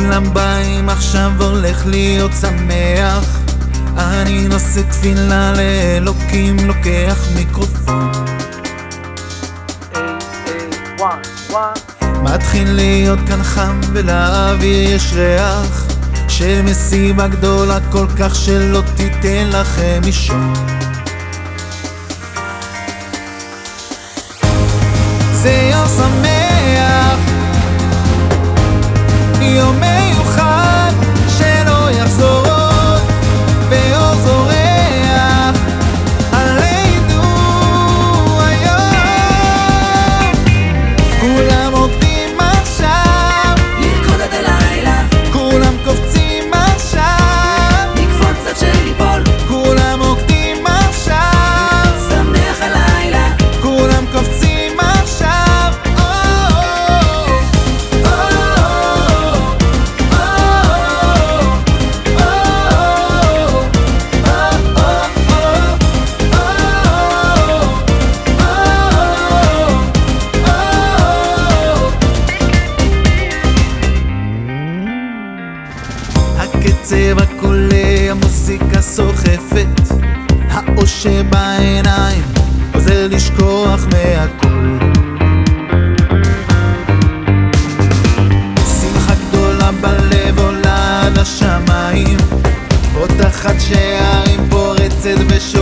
כולם באים עכשיו הולך להיות שמח. אני נושא תפילה לאלוקים לוקח מיקרופון. מתחיל להיות כאן חם ולאוויר יש ריח. של מסיבה גדולה כל כך שלא תיתן לכם לישון. זה יום שמח 有没有 הצבע הקולע, המוזיקה סוחפת, האושר בעיניים, עוזר לשכוח מהכל. שמחה גדולה בלב עולה לשמיים, פותחת שערים פורצת ושוב